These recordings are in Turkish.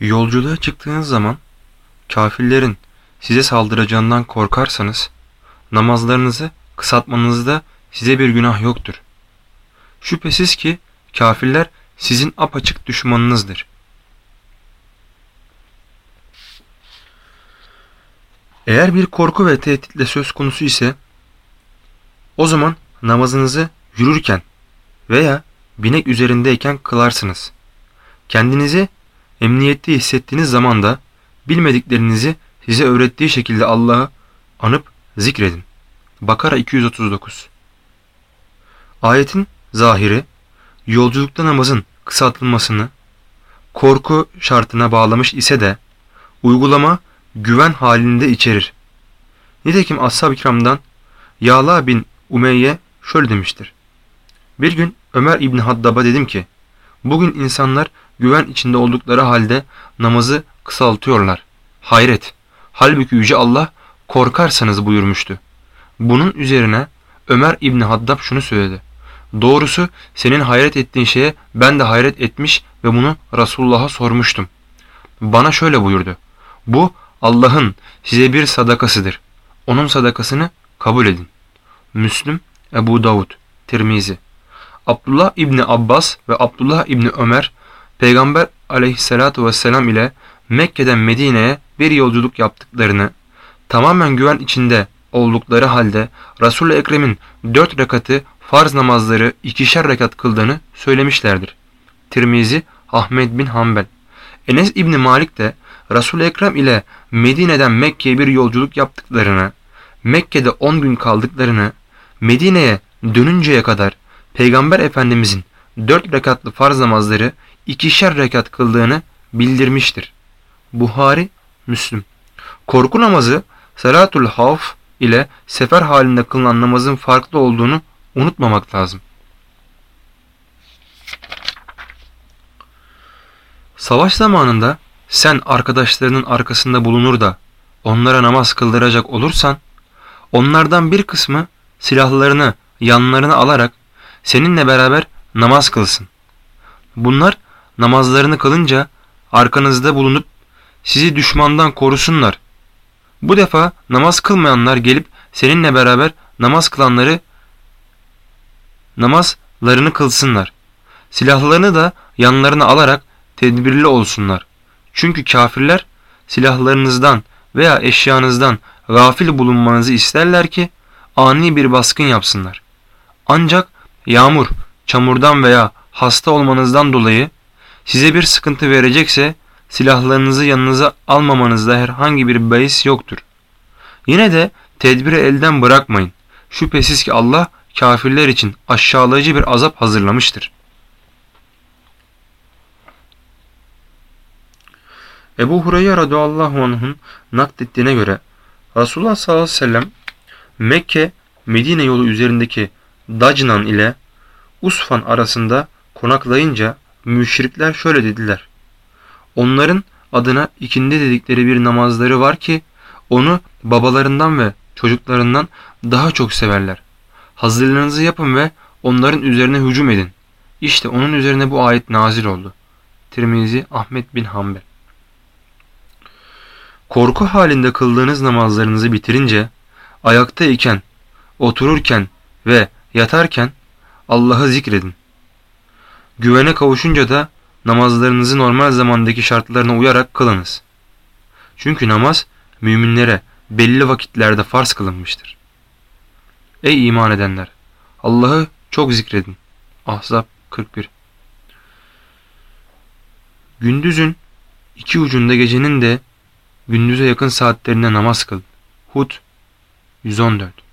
Yolculuğa çıktığınız zaman kafirlerin size saldıracağından korkarsanız namazlarınızı kısaltmanızda size bir günah yoktur. Şüphesiz ki kafirler sizin apaçık düşmanınızdır. Eğer bir korku ve tehditle söz konusu ise o zaman namazınızı yürürken veya binek üzerindeyken kılarsınız. Kendinizi emniyette hissettiğiniz zaman da bilmediklerinizi size öğrettiği şekilde Allah'ı anıp zikredin. Bakara 239 Ayetin zahiri yolculukta namazın kısaltılmasını korku şartına bağlamış ise de uygulama güven halinde içerir. Nitekim Ashab-ı Kiram'dan Yağla bin Umeyye şöyle demiştir. Bir gün Ömer İbni Haddab'a dedim ki, bugün insanlar güven içinde oldukları halde namazı kısaltıyorlar. Hayret! Halbuki Yüce Allah korkarsanız buyurmuştu. Bunun üzerine Ömer İbni Haddab şunu söyledi. Doğrusu senin hayret ettiğin şeye ben de hayret etmiş ve bunu Resulullah'a sormuştum. Bana şöyle buyurdu. Bu Allah'ın size bir sadakasıdır. Onun sadakasını kabul edin. Müslüm, Ebu Davud, Tirmizi. Abdullah İbni Abbas ve Abdullah İbni Ömer Peygamber aleyhissalatu vesselam ile Mekke'den Medine'ye bir yolculuk yaptıklarını tamamen güven içinde oldukları halde Resul-i Ekrem'in dört rekatı farz namazları ikişer rekat kıldığını söylemişlerdir. Tirmizi Ahmed bin Hanbel Enes İbni Malik de Resul-i Ekrem ile Medine'den Mekke'ye bir yolculuk yaptıklarını, Mekke'de 10 gün kaldıklarını, Medine'ye dönünceye kadar Peygamber Efendimizin 4 rekatlı farz namazları ikişer rekat kıldığını bildirmiştir. Buhari, Müslüm. Korku namazı Salatul Havf ile sefer halinde kılınan namazın farklı olduğunu unutmamak lazım. Savaş zamanında sen arkadaşlarının arkasında bulunur da onlara namaz kıldıracak olursan onlardan bir kısmı silahlarını yanlarına alarak seninle beraber namaz kılsın. Bunlar namazlarını kılınca arkanızda bulunup sizi düşmandan korusunlar. Bu defa namaz kılmayanlar gelip seninle beraber namaz kılanları namazlarını kılsınlar. Silahlarını da yanlarına alarak tedbirli olsunlar. Çünkü kafirler silahlarınızdan veya eşyanızdan gafil bulunmanızı isterler ki ani bir baskın yapsınlar. Ancak yağmur, çamurdan veya hasta olmanızdan dolayı size bir sıkıntı verecekse silahlarınızı yanınıza almamanızda herhangi bir beis yoktur. Yine de tedbiri elden bırakmayın. Şüphesiz ki Allah kafirler için aşağılayıcı bir azap hazırlamıştır. Ebu Hureyre radıyallahu anh'ın naklettiğine göre Resulullah sallallahu aleyhi ve sellem Mekke Medine yolu üzerindeki Dacnan ile Usfan arasında konaklayınca müşrikler şöyle dediler. Onların adına ikindi dedikleri bir namazları var ki onu babalarından ve çocuklarından daha çok severler. Hazırlığınızı yapın ve onların üzerine hücum edin. İşte onun üzerine bu ayet nazil oldu. Tirmizi Ahmet bin Hanbel Korku halinde kıldığınız namazlarınızı bitirince ayakta iken, otururken ve yatarken Allah'ı zikredin. Güvene kavuşunca da namazlarınızı normal zamandaki şartlarına uyarak kılınız. Çünkü namaz müminlere belli vakitlerde farz kılınmıştır. Ey iman edenler! Allah'ı çok zikredin. Ahzab 41 Gündüzün iki ucunda gecenin de gündüze yakın saatlerinde namaz kıl. Hud 114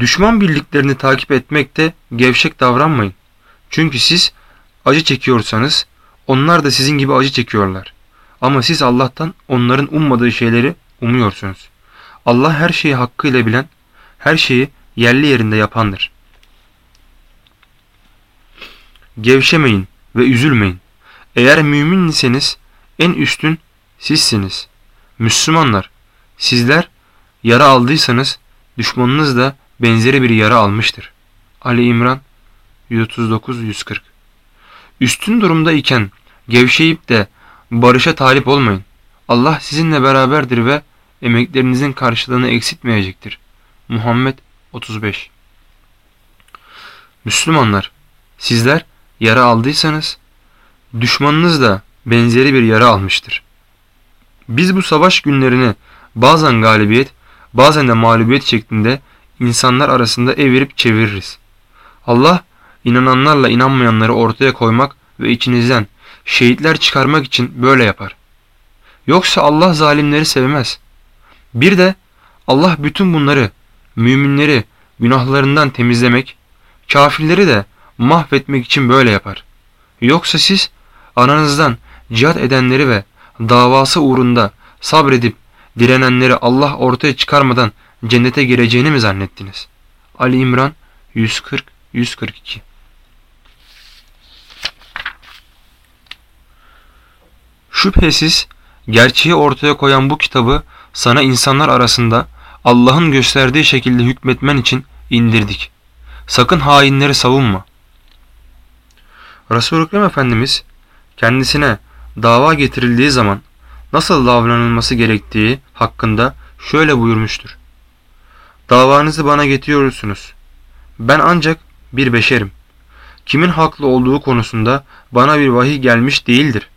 Düşman birliklerini takip etmekte gevşek davranmayın. Çünkü siz acı çekiyorsanız onlar da sizin gibi acı çekiyorlar. Ama siz Allah'tan onların ummadığı şeyleri umuyorsunuz. Allah her şeyi hakkıyla bilen, her şeyi yerli yerinde yapandır. Gevşemeyin ve üzülmeyin. Eğer mümin iseniz en üstün sizsiniz. Müslümanlar, sizler yara aldıysanız düşmanınız da benzeri bir yara almıştır. Ali İmran 139-140 Üstün durumda iken gevşeyip de barışa talip olmayın. Allah sizinle beraberdir ve emeklerinizin karşılığını eksiltmeyecektir. Muhammed 35 Müslümanlar, sizler yara aldıysanız, düşmanınız da benzeri bir yara almıştır. Biz bu savaş günlerini bazen galibiyet, bazen de mağlubiyet şeklinde insanlar arasında evirip çeviririz. Allah, inananlarla inanmayanları ortaya koymak ve içinizden şehitler çıkarmak için böyle yapar. Yoksa Allah zalimleri sevmez. Bir de Allah bütün bunları, müminleri günahlarından temizlemek, kafirleri de mahvetmek için böyle yapar. Yoksa siz aranızdan cihat edenleri ve davası uğrunda sabredip direnenleri Allah ortaya çıkarmadan cennete gireceğini mi zannettiniz? Ali İmran 140-142 Şüphesiz gerçeği ortaya koyan bu kitabı sana insanlar arasında Allah'ın gösterdiği şekilde hükmetmen için indirdik. Sakın hainleri savunma. Resul-i Efendimiz kendisine dava getirildiği zaman nasıl davranılması gerektiği hakkında şöyle buyurmuştur. Davanızı bana getiriyorsunuz. Ben ancak bir beşerim. Kimin haklı olduğu konusunda bana bir vahiy gelmiş değildir.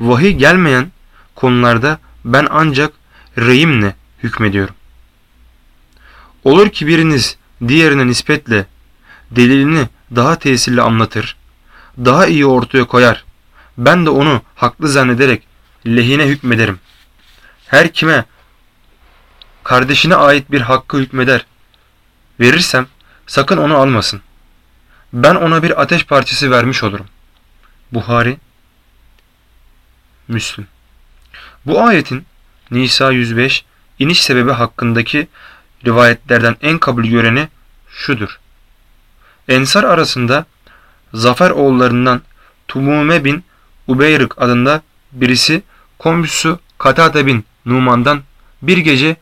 Vahiy gelmeyen konularda ben ancak reyimle hükmediyorum. Olur ki biriniz diğerine nispetle delilini daha tesirli anlatır, daha iyi ortaya koyar. Ben de onu haklı zannederek lehine hükmederim. Her kime kardeşine ait bir hakkı hükmeder. Verirsem sakın onu almasın. Ben ona bir ateş parçası vermiş olurum. Buhari Müslüm Bu ayetin Nisa 105 iniş sebebi hakkındaki rivayetlerden en kabul göreni şudur. Ensar arasında Zafer oğullarından Tumume bin Ubeyrik adında birisi komşusu Katade bin Numan'dan bir gece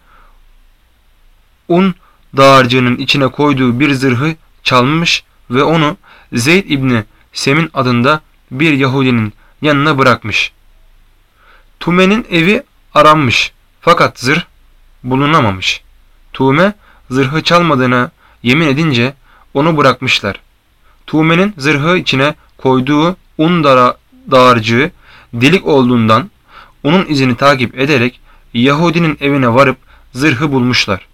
un dağarcığının içine koyduğu bir zırhı çalmış ve onu Zeyd İbni Semin adında bir Yahudinin yanına bırakmış. Tume'nin evi aranmış fakat zırh bulunamamış. Tume zırhı çalmadığına yemin edince onu bırakmışlar. Tume'nin zırhı içine koyduğu un dağarcığı delik olduğundan onun izini takip ederek Yahudinin evine varıp zırhı bulmuşlar.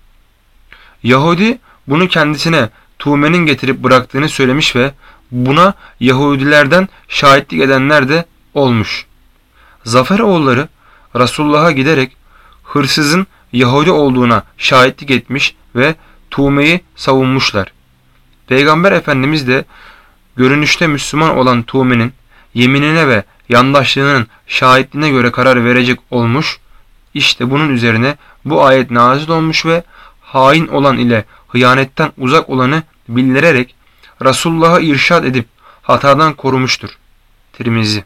Yahudi bunu kendisine Tuğmen'in getirip bıraktığını söylemiş ve buna Yahudilerden şahitlik edenler de olmuş. Zafer oğulları Resulullah'a giderek hırsızın Yahudi olduğuna şahitlik etmiş ve Tuğme'yi savunmuşlar. Peygamber Efendimiz de görünüşte Müslüman olan Tuğme'nin yeminine ve yandaşlığının şahitliğine göre karar verecek olmuş. İşte bunun üzerine bu ayet nazil olmuş ve hain olan ile hıyanetten uzak olanı bildirerek Resulullah'a irşad edip hatadan korumuştur. Tirmizi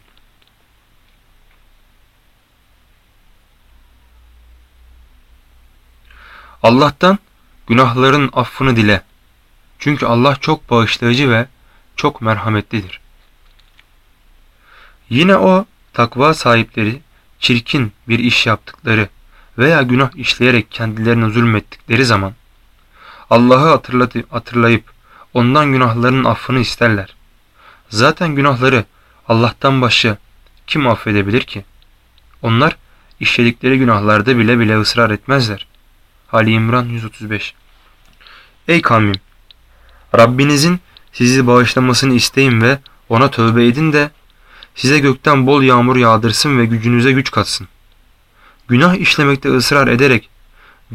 Allah'tan günahların affını dile. Çünkü Allah çok bağışlayıcı ve çok merhametlidir. Yine o takva sahipleri çirkin bir iş yaptıkları veya günah işleyerek kendilerine zulmettikleri zaman Allah'ı hatırlayıp ondan günahlarının affını isterler. Zaten günahları Allah'tan başka kim affedebilir ki? Onlar işledikleri günahlarda bile bile ısrar etmezler. Ali İmran 135 Ey kavmim! Rabbinizin sizi bağışlamasını isteyin ve ona tövbe edin de size gökten bol yağmur yağdırsın ve gücünüze güç katsın. Günah işlemekte ısrar ederek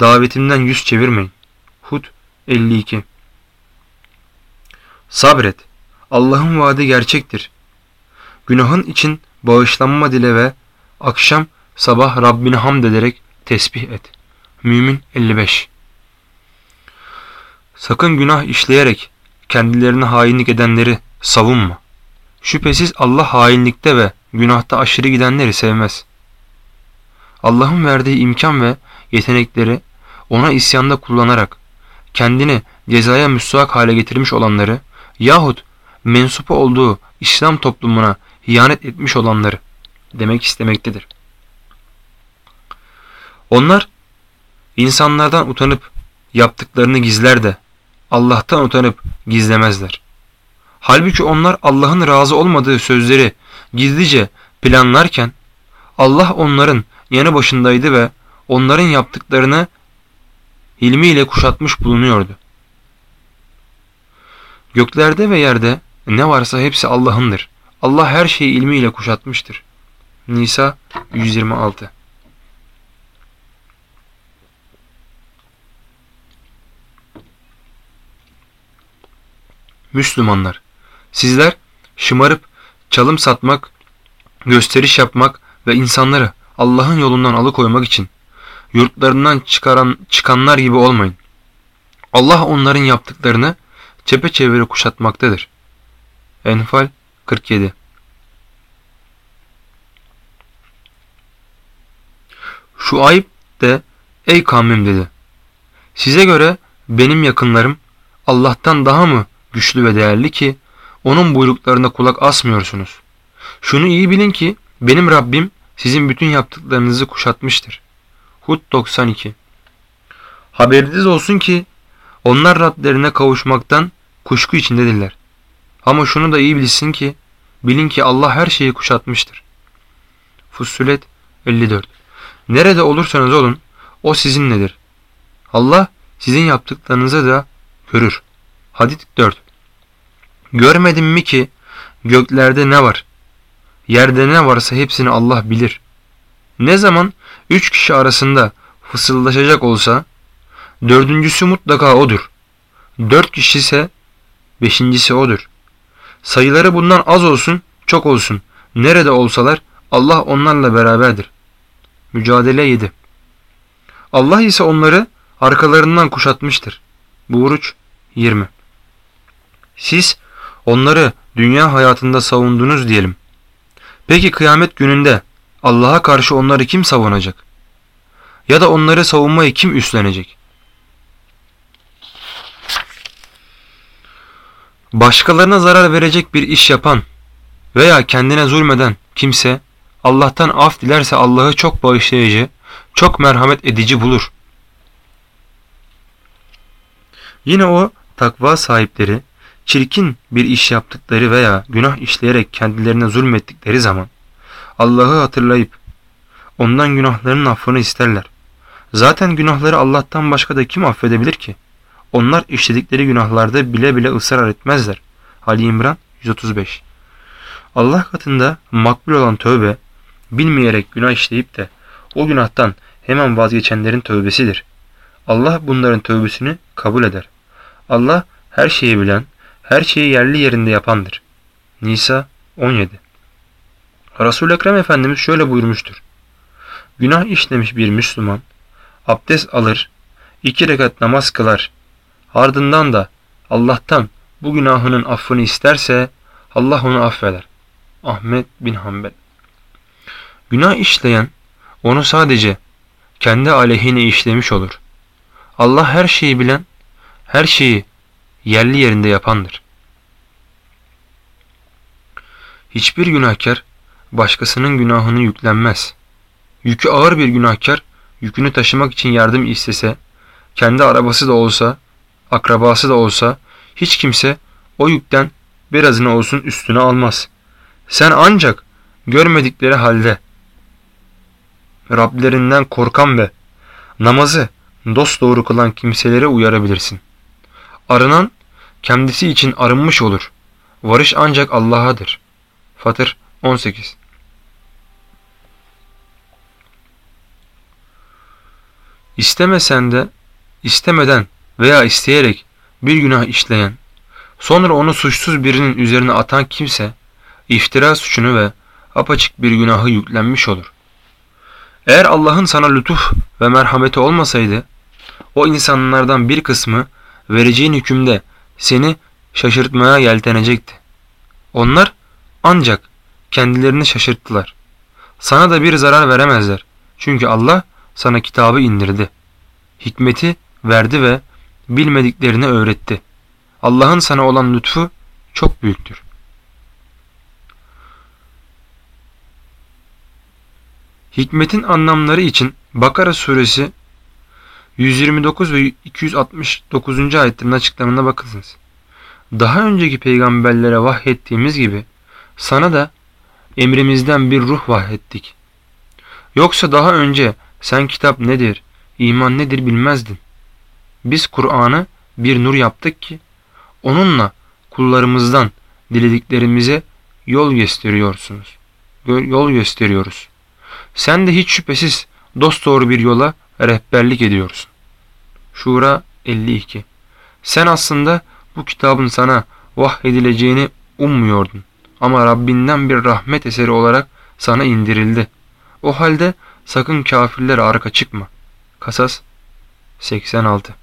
davetimden yüz çevirmeyin. Hud 52 Sabret. Allah'ın vaadi gerçektir. Günahın için bağışlanma dile ve akşam sabah Rabbini hamd ederek tesbih et. Mümin 55 Sakın günah işleyerek kendilerine hainlik edenleri savunma. Şüphesiz Allah hainlikte ve günahta aşırı gidenleri sevmez. Allah'ın verdiği imkan ve yetenekleri ona isyanda kullanarak kendini cezaya müstahak hale getirmiş olanları yahut mensup olduğu İslam toplumuna hiyanet etmiş olanları demek istemektedir. Onlar insanlardan utanıp yaptıklarını gizler de Allah'tan utanıp gizlemezler. Halbuki onlar Allah'ın razı olmadığı sözleri gizlice planlarken Allah onların yanı başındaydı ve onların yaptıklarını ilmiyle kuşatmış bulunuyordu. Göklerde ve yerde ne varsa hepsi Allah'ındır. Allah her şeyi ilmiyle kuşatmıştır. Nisa 126 Müslümanlar, sizler şımarıp çalım satmak, gösteriş yapmak ve insanları Allah'ın yolundan alıkoymak için yurtlarından çıkaran, çıkanlar gibi olmayın. Allah onların yaptıklarını çepeçevre kuşatmaktadır. Enfal 47 Şu ayıp de ey kavmim dedi. Size göre benim yakınlarım Allah'tan daha mı güçlü ve değerli ki onun buyruklarına kulak asmıyorsunuz. Şunu iyi bilin ki benim Rabbim sizin bütün yaptıklarınızı kuşatmıştır. Hud 92 Haberiniz olsun ki onlar Rablerine kavuşmaktan kuşku içindedirler. Ama şunu da iyi bilsin ki bilin ki Allah her şeyi kuşatmıştır. Fussilet 54 Nerede olursanız olun o sizinledir. Allah sizin yaptıklarınızı da görür. Hadid 4 Görmedin mi ki göklerde ne var? Yerde ne varsa hepsini Allah bilir. Ne zaman üç kişi arasında fısıldaşacak olsa dördüncüsü mutlaka odur. Dört kişi ise beşincisi odur. Sayıları bundan az olsun çok olsun. Nerede olsalar Allah onlarla beraberdir. Mücadele 7 Allah ise onları arkalarından kuşatmıştır. Buğruç 20 Siz onları dünya hayatında savundunuz diyelim. Peki kıyamet gününde Allah'a karşı onları kim savunacak? Ya da onları savunmayı kim üstlenecek? Başkalarına zarar verecek bir iş yapan veya kendine zulmeden kimse Allah'tan af dilerse Allah'ı çok bağışlayıcı, çok merhamet edici bulur. Yine o takva sahipleri çirkin bir iş yaptıkları veya günah işleyerek kendilerine zulmettikleri zaman Allah'ı hatırlayıp ondan günahlarının affını isterler. Zaten günahları Allah'tan başka da kim affedebilir ki? Onlar işledikleri günahlarda bile bile ısrar etmezler. Ali İmran 135 Allah katında makbul olan tövbe, bilmeyerek günah işleyip de o günahtan hemen vazgeçenlerin tövbesidir. Allah bunların tövbesini kabul eder. Allah her şeyi bilen, her şeyi yerli yerinde yapandır. Nisa 17 Resul-i Ekrem Efendimiz şöyle buyurmuştur. Günah işlemiş bir Müslüman, abdest alır, iki rekat namaz kılar, ardından da Allah'tan bu günahının affını isterse Allah onu affeder. Ahmet bin Hanbel Günah işleyen onu sadece kendi aleyhine işlemiş olur. Allah her şeyi bilen, her şeyi yerli yerinde yapandır. Hiçbir günahkar başkasının günahını yüklenmez. Yükü ağır bir günahkar yükünü taşımak için yardım istese, kendi arabası da olsa, akrabası da olsa hiç kimse o yükten birazını olsun üstüne almaz. Sen ancak görmedikleri halde Rablerinden korkan ve namazı dost doğru kılan kimselere uyarabilirsin. Arınan kendisi için arınmış olur. Varış ancak Allah'adır. Fatır 18 İstemesen de, istemeden veya isteyerek bir günah işleyen, sonra onu suçsuz birinin üzerine atan kimse, iftira suçunu ve apaçık bir günahı yüklenmiş olur. Eğer Allah'ın sana lütuf ve merhameti olmasaydı, o insanlardan bir kısmı vereceğin hükümde seni şaşırtmaya yeltenecekti. Onlar ancak kendilerini şaşırttılar. Sana da bir zarar veremezler. Çünkü Allah sana kitabı indirdi. Hikmeti verdi ve bilmediklerini öğretti. Allah'ın sana olan lütfu çok büyüktür. Hikmetin anlamları için Bakara suresi 129 ve 269. ayetlerin açıklamına bakınız. Daha önceki peygamberlere vahyettiğimiz gibi sana da emrimizden bir ruh vahyettik. Yoksa daha önce sen kitap nedir, iman nedir bilmezdin. Biz Kur'an'ı bir nur yaptık ki onunla kullarımızdan dilediklerimize yol gösteriyorsunuz. Yol gösteriyoruz. Sen de hiç şüphesiz dosdoğru bir yola rehberlik ediyorsun. Şura 52 Sen aslında bu kitabın sana vahyedileceğini ummuyordun. Ama Rabbinden bir rahmet eseri olarak sana indirildi. O halde sakın kafirlere arka çıkma. Kasas 86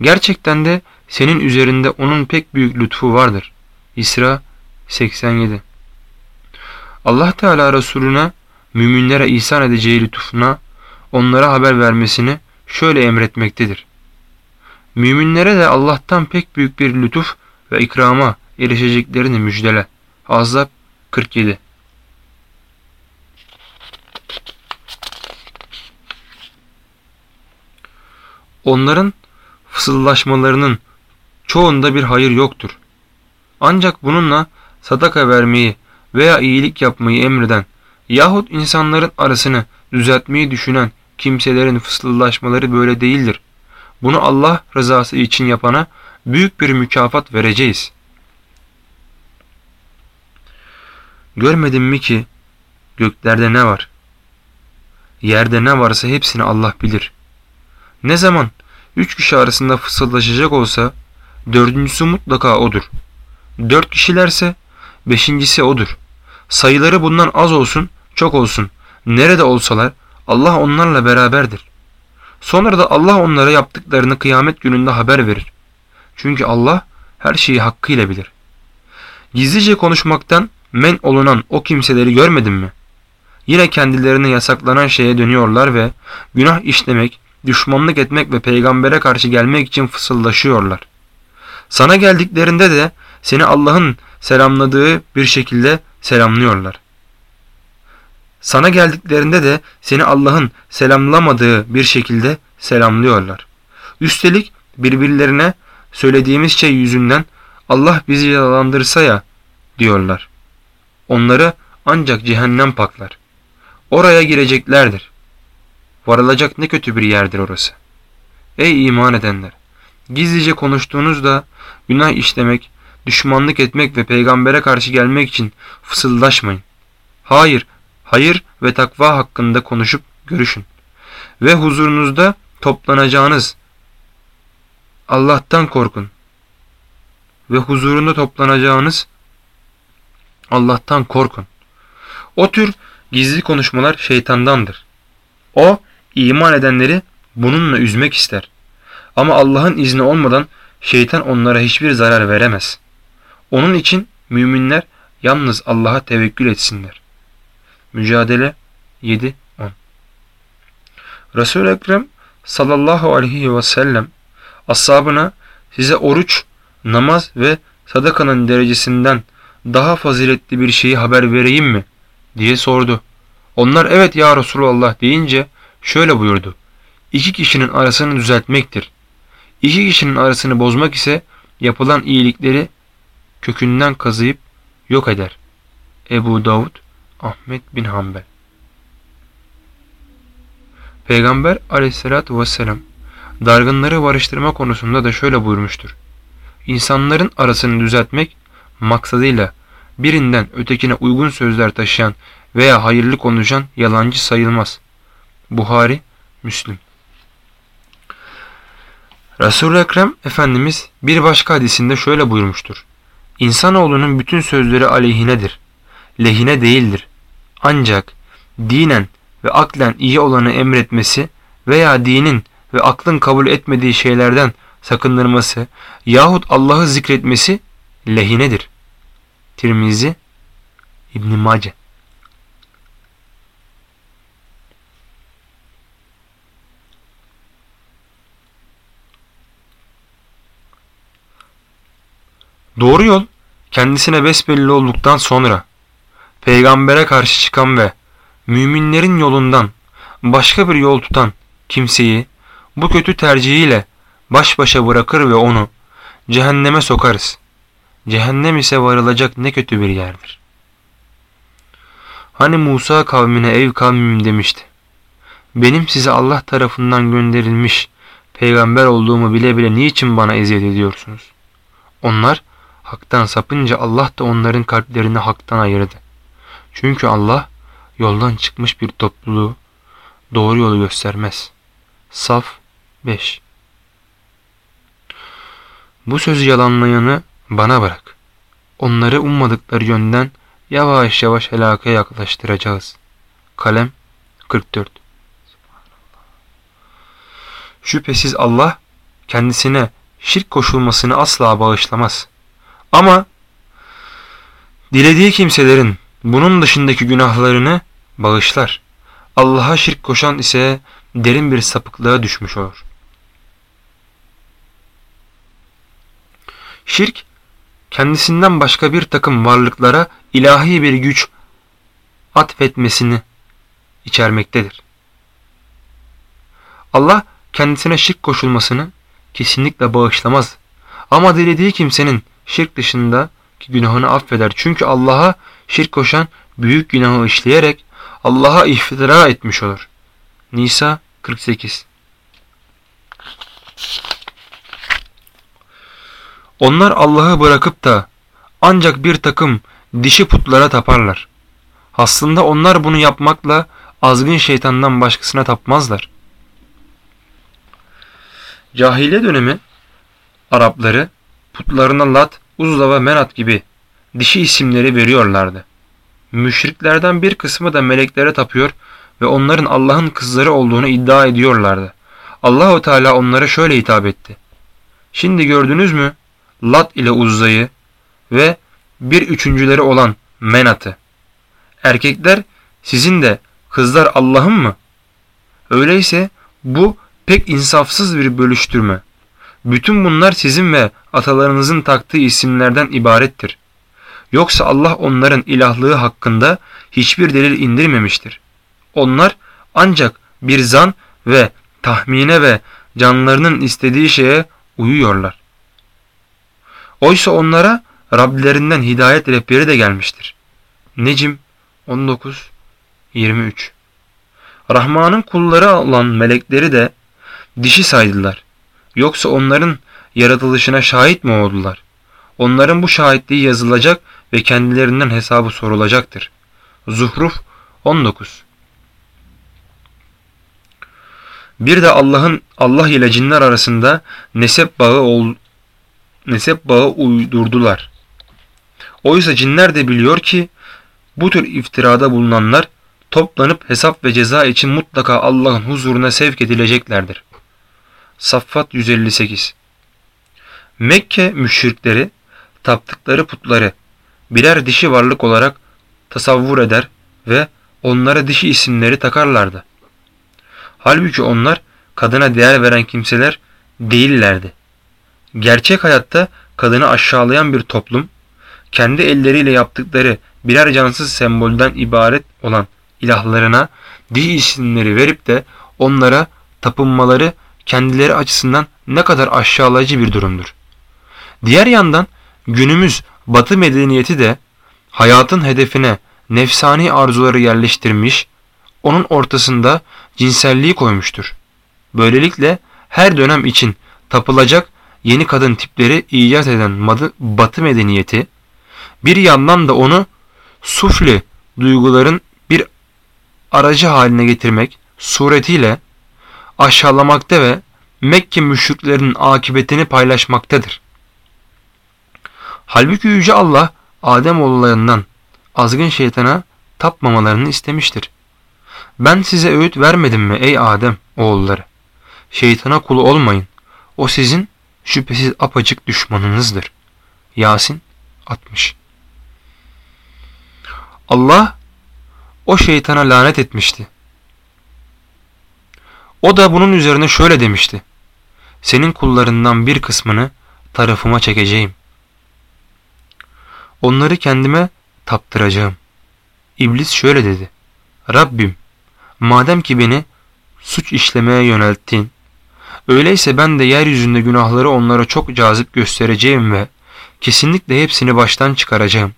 Gerçekten de senin üzerinde onun pek büyük lütfu vardır. İsra 87 Allah Teala Resulüne müminlere ihsan edeceği lütfuna onlara haber vermesini şöyle emretmektedir. Müminlere de Allah'tan pek büyük bir lütuf ve ikrama erişeceklerini müjdele. Azap 47 Onların fısıldaşmalarının çoğunda bir hayır yoktur. Ancak bununla sadaka vermeyi veya iyilik yapmayı emreden yahut insanların arasını düzeltmeyi düşünen kimselerin fısıldaşmaları böyle değildir. Bunu Allah rızası için yapana büyük bir mükafat vereceğiz. Görmedin mi ki göklerde ne var? Yerde ne varsa hepsini Allah bilir. Ne zaman üç kişi arasında fısıldaşacak olsa dördüncüsü mutlaka odur. Dört kişilerse beşincisi odur. Sayıları bundan az olsun, çok olsun. Nerede olsalar Allah onlarla beraberdir. Sonra da Allah onlara yaptıklarını kıyamet gününde haber verir. Çünkü Allah her şeyi hakkıyla bilir. Gizlice konuşmaktan men olunan o kimseleri görmedin mi? Yine kendilerine yasaklanan şeye dönüyorlar ve günah işlemek, düşmanlık etmek ve peygambere karşı gelmek için fısıldaşıyorlar. Sana geldiklerinde de seni Allah'ın selamladığı bir şekilde selamlıyorlar. Sana geldiklerinde de seni Allah'ın selamlamadığı bir şekilde selamlıyorlar. Üstelik birbirlerine söylediğimiz şey yüzünden Allah bizi yalandırsa ya diyorlar. Onları ancak cehennem paklar. Oraya gireceklerdir. Varılacak ne kötü bir yerdir orası. Ey iman edenler! Gizlice konuştuğunuzda günah işlemek, düşmanlık etmek ve peygambere karşı gelmek için fısıldaşmayın. Hayır, hayır ve takva hakkında konuşup görüşün. Ve huzurunuzda toplanacağınız Allah'tan korkun. Ve huzurunda toplanacağınız Allah'tan korkun. O tür gizli konuşmalar şeytandandır. O iman edenleri bununla üzmek ister. Ama Allah'ın izni olmadan şeytan onlara hiçbir zarar veremez. Onun için müminler yalnız Allah'a tevekkül etsinler. Mücadele 7-10 Resul-i Ekrem sallallahu aleyhi ve sellem ashabına size oruç, namaz ve sadakanın derecesinden daha faziletli bir şeyi haber vereyim mi? diye sordu. Onlar evet ya Resulallah deyince şöyle buyurdu. İki kişinin arasını düzeltmektir. İki kişinin arasını bozmak ise yapılan iyilikleri kökünden kazıyıp yok eder. Ebu Davud Ahmet bin Hanbel Peygamber aleyhissalatü vesselam dargınları barıştırma konusunda da şöyle buyurmuştur. İnsanların arasını düzeltmek maksadıyla birinden ötekine uygun sözler taşıyan veya hayırlı konuşan yalancı sayılmaz. Buhari, Müslim Resul-i Ekrem Efendimiz bir başka hadisinde şöyle buyurmuştur. İnsanoğlunun bütün sözleri aleyhinedir, lehine değildir. Ancak dinen ve aklen iyi olanı emretmesi veya dinin ve aklın kabul etmediği şeylerden sakındırması yahut Allah'ı zikretmesi lehinedir. Tirmizi İbn Mace Doğru yol kendisine besbelli olduktan sonra peygambere karşı çıkan ve müminlerin yolundan başka bir yol tutan kimseyi bu kötü tercihiyle baş başa bırakır ve onu cehenneme sokarız. Cehennem ise varılacak ne kötü bir yerdir. Hani Musa kavmine ev kavmim demişti. Benim size Allah tarafından gönderilmiş peygamber olduğumu bile bile niçin bana eziyet ediyorsunuz? Onlar haktan sapınca Allah da onların kalplerini haktan ayırdı. Çünkü Allah yoldan çıkmış bir topluluğu doğru yolu göstermez. Saf 5 Bu sözü yalanlayanı bana bırak. Onları ummadıkları yönden yavaş yavaş helaka yaklaştıracağız. Kalem 44 Şüphesiz Allah kendisine şirk koşulmasını asla bağışlamaz. Ama dilediği kimselerin bunun dışındaki günahlarını bağışlar. Allah'a şirk koşan ise derin bir sapıklığa düşmüş olur. Şirk, kendisinden başka bir takım varlıklara ilahi bir güç atfetmesini içermektedir. Allah kendisine şirk koşulmasını kesinlikle bağışlamaz. Ama dilediği kimsenin şirk dışında ki günahını affeder. Çünkü Allah'a şirk koşan büyük günahı işleyerek Allah'a iftira etmiş olur. Nisa 48 Onlar Allah'ı bırakıp da ancak bir takım dişi putlara taparlar. Aslında onlar bunu yapmakla azgın şeytandan başkasına tapmazlar. Cahiliye dönemi Arapları putlarına Lat, Uzla ve Menat gibi dişi isimleri veriyorlardı. Müşriklerden bir kısmı da meleklere tapıyor ve onların Allah'ın kızları olduğunu iddia ediyorlardı. Allahu Teala onlara şöyle hitap etti. Şimdi gördünüz mü Lat ile Uzza'yı ve bir üçüncüleri olan Menat'ı. Erkekler sizin de kızlar Allah'ın mı? Öyleyse bu pek insafsız bir bölüştürme. Bütün bunlar sizin ve atalarınızın taktığı isimlerden ibarettir. Yoksa Allah onların ilahlığı hakkında hiçbir delil indirmemiştir. Onlar ancak bir zan ve tahmine ve canlarının istediği şeye uyuyorlar. Oysa onlara Rablerinden hidayet rehberi de gelmiştir. Necim 19 23 Rahman'ın kulları olan melekleri de dişi saydılar. Yoksa onların yaratılışına şahit mi oldular? Onların bu şahitliği yazılacak ve kendilerinden hesabı sorulacaktır. Zuhruf 19 Bir de Allah'ın Allah ile cinler arasında nesep bağı ol, nesep bağı uydurdular. Oysa cinler de biliyor ki bu tür iftirada bulunanlar toplanıp hesap ve ceza için mutlaka Allah'ın huzuruna sevk edileceklerdir. Saffat 158 Mekke müşrikleri taptıkları putları birer dişi varlık olarak tasavvur eder ve onlara dişi isimleri takarlardı. Halbuki onlar kadına değer veren kimseler değillerdi. Gerçek hayatta kadını aşağılayan bir toplum, kendi elleriyle yaptıkları birer cansız sembolden ibaret olan ilahlarına dişi isimleri verip de onlara tapınmaları kendileri açısından ne kadar aşağılayıcı bir durumdur. Diğer yandan günümüz batı medeniyeti de hayatın hedefine nefsani arzuları yerleştirmiş, onun ortasında cinselliği koymuştur. Böylelikle her dönem için tapılacak yeni kadın tipleri icat eden batı medeniyeti, bir yandan da onu sufli duyguların bir aracı haline getirmek suretiyle aşağılamakta ve Mekke müşriklerinin akıbetini paylaşmaktadır. Halbuki Yüce Allah Adem oğullarından azgın şeytana tapmamalarını istemiştir. Ben size öğüt vermedim mi ey Adem oğulları? Şeytana kulu olmayın. O sizin şüphesiz apacık düşmanınızdır. Yasin 60 Allah o şeytana lanet etmişti. O da bunun üzerine şöyle demişti. Senin kullarından bir kısmını tarafıma çekeceğim. Onları kendime taptıracağım. İblis şöyle dedi. Rabbim madem ki beni suç işlemeye yönelttin, öyleyse ben de yeryüzünde günahları onlara çok cazip göstereceğim ve kesinlikle hepsini baştan çıkaracağım.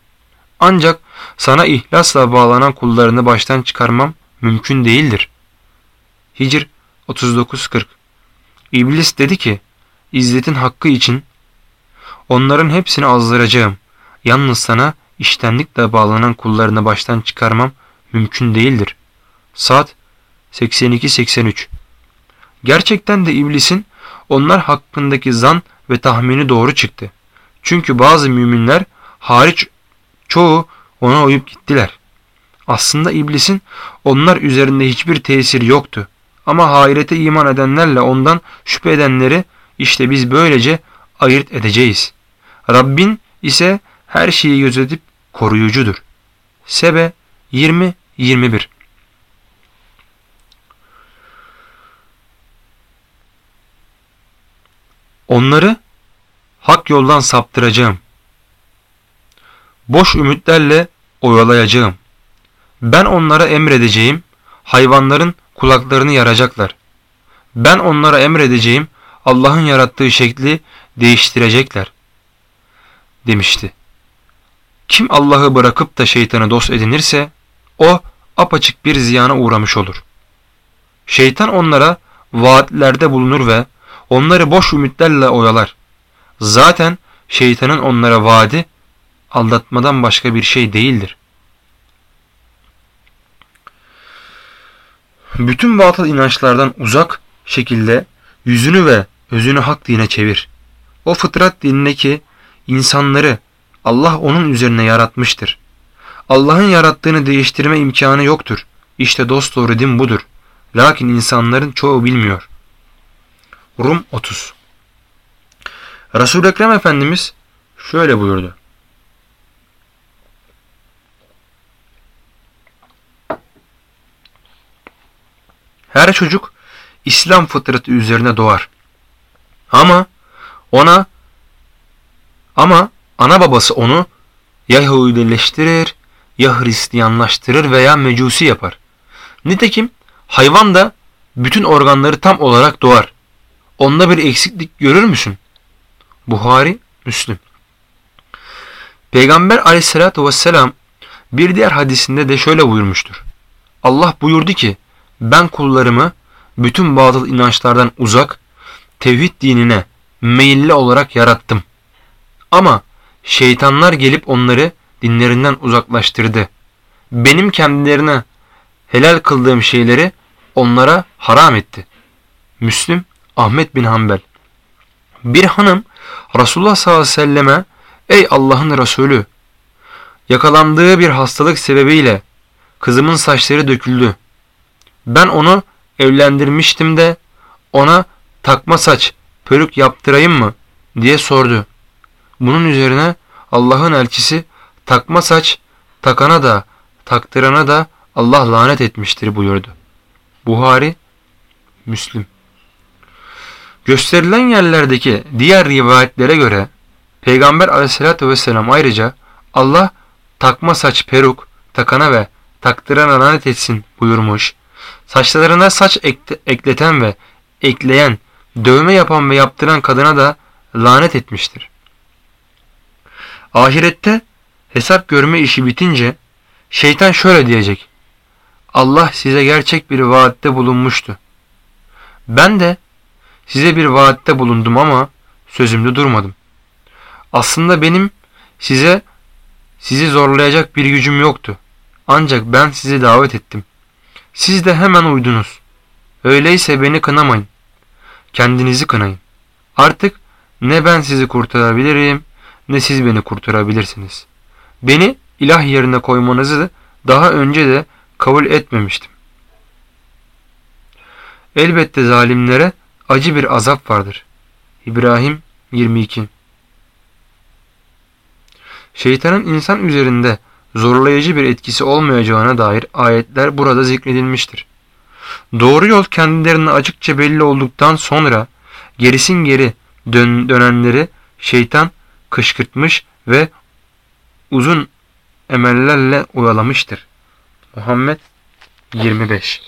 Ancak sana ihlasla bağlanan kullarını baştan çıkarmam mümkün değildir. Hicr 39.40 İblis dedi ki, İzzetin hakkı için onların hepsini azdıracağım. Yalnız sana iştenlikle bağlanan kullarını baştan çıkarmam mümkün değildir. Saat 82-83 Gerçekten de iblisin onlar hakkındaki zan ve tahmini doğru çıktı. Çünkü bazı müminler hariç çoğu ona uyup gittiler. Aslında iblisin onlar üzerinde hiçbir tesiri yoktu. Ama hayrete iman edenlerle ondan şüphe edenleri işte biz böylece ayırt edeceğiz. Rabbin ise her şeyi gözetip koruyucudur. Sebe 20-21 Onları hak yoldan saptıracağım. Boş ümitlerle oyalayacağım. Ben onlara emredeceğim, hayvanların kulaklarını yaracaklar. Ben onlara emredeceğim, Allah'ın yarattığı şekli değiştirecekler. Demişti. Kim Allah'ı bırakıp da şeytanı dost edinirse, o apaçık bir ziyana uğramış olur. Şeytan onlara vaatlerde bulunur ve onları boş ümitlerle oyalar. Zaten şeytanın onlara vaadi aldatmadan başka bir şey değildir. Bütün batıl inançlardan uzak şekilde yüzünü ve özünü hak dine çevir. O fıtrat dinine ki insanları Allah onun üzerine yaratmıştır. Allah'ın yarattığını değiştirme imkanı yoktur. İşte dost doğru din budur. Lakin insanların çoğu bilmiyor. Rum 30 resul Ekrem Efendimiz şöyle buyurdu. Her çocuk İslam fıtratı üzerine doğar. Ama ona ama ana babası onu ya Yahudileştirir, ya Hristiyanlaştırır veya mecusi yapar. Nitekim hayvan da bütün organları tam olarak doğar. Onda bir eksiklik görür müsün? Buhari, Müslüm. Peygamber aleyhissalatü vesselam bir diğer hadisinde de şöyle buyurmuştur. Allah buyurdu ki ben kullarımı bütün batıl inançlardan uzak, tevhid dinine meyilli olarak yarattım. Ama şeytanlar gelip onları dinlerinden uzaklaştırdı. Benim kendilerine helal kıldığım şeyleri onlara haram etti. Müslüm Ahmet bin Hanbel Bir hanım Resulullah sallallahu aleyhi ve selleme ey Allah'ın Resulü yakalandığı bir hastalık sebebiyle kızımın saçları döküldü. Ben onu evlendirmiştim de ona takma saç, pörük yaptırayım mı diye sordu. Bunun üzerine Allah'ın elçisi takma saç takana da taktırana da Allah lanet etmiştir buyurdu. Buhari, Müslim. Gösterilen yerlerdeki diğer rivayetlere göre Peygamber aleyhissalatü vesselam ayrıca Allah takma saç peruk takana ve taktırana lanet etsin buyurmuş. Saçlarına saç ekleten ve ekleyen, dövme yapan ve yaptıran kadına da lanet etmiştir. Ahirette hesap görme işi bitince şeytan şöyle diyecek. Allah size gerçek bir vaatte bulunmuştu. Ben de Size bir vaatte bulundum ama sözümde durmadım. Aslında benim size sizi zorlayacak bir gücüm yoktu. Ancak ben sizi davet ettim. Siz de hemen uydunuz. Öyleyse beni kınamayın. Kendinizi kınayın. Artık ne ben sizi kurtarabilirim ne siz beni kurtarabilirsiniz. Beni ilah yerine koymanızı daha önce de kabul etmemiştim. Elbette zalimlere acı bir azap vardır. İbrahim 22 Şeytanın insan üzerinde zorlayıcı bir etkisi olmayacağına dair ayetler burada zikredilmiştir. Doğru yol kendilerine açıkça belli olduktan sonra gerisin geri dön dönenleri şeytan kışkırtmış ve uzun emellerle oyalamıştır. Muhammed 25